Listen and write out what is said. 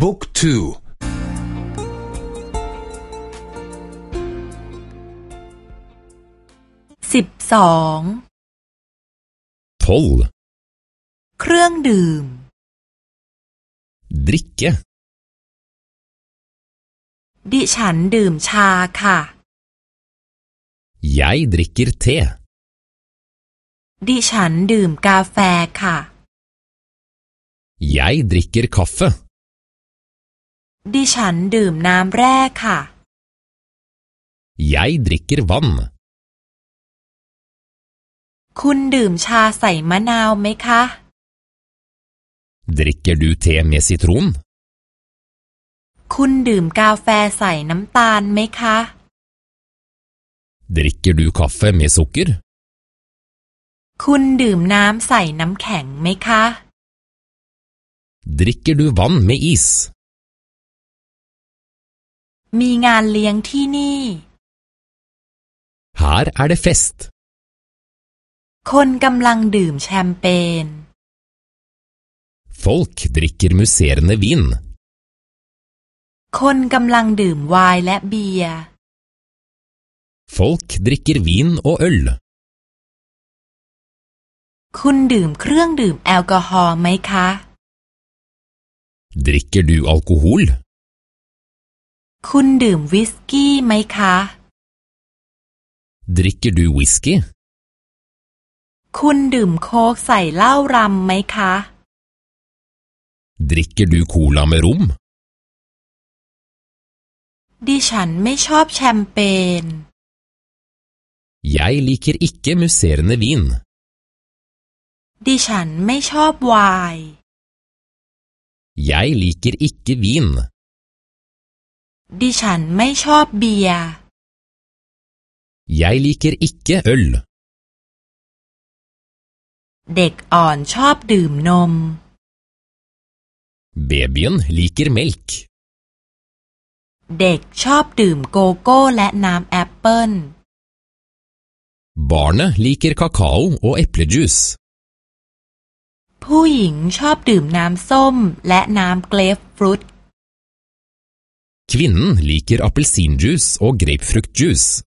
บุ๊กทูสิบสอง tolv เครื่องดื่ม drikke ดิฉันดื่มชาค่ะ jeg drikker te ดิฉันดื่มกาแฟค่ะ jeg drikker kaffe ดิฉันดื่มน้ำแร่ค่ะ jeg drikker vann คุณดื่มชาใส่มะนาวไหมคะ drikker du te med sitron คุณดื่มกาแฟใส่น้ำตาลไหมคะ drikker du kaffe med sukker คุณดื่มน้ำใส่น้ำแข็งไหมคะ drikker du vann med is มีงานเลี้ยงที่นี่ her er det fest คนกำลังดื่มแชมเปญ folk drikker musserende vin คนกำลังดื่มไวน์และเบียร์ folk drikker vin og øl คุณดื่มเครื่องดื่มแอลกอฮอล์ไหมคะ drikker du alkohol คุณดื่มวิสกี้ไหมคะ drikker du whisky คุณดื่มโค้กใส่เหล้ารำไหมคะ drikker du cola med rom ดิฉันไม่ชอบแชมเปญ jeg liker ikke musserende vin ดิฉันไม่ชอบไวน์ jeg liker ikke vin ดิฉันไม่ชอบเบียร์ jeg liker ikke øl เด็กอ่อนชอบดื่มนม babyen liker melk เด็กชอบดื่มโกโก้และน้ำแอปเปิ้ล barnet liker kakao og eplejuice ผู้หญิงชอบดื่มน้ำส้มและน้ำเกรฟฟรุต kvinnen liker appelsinjuice og grapefruktjuice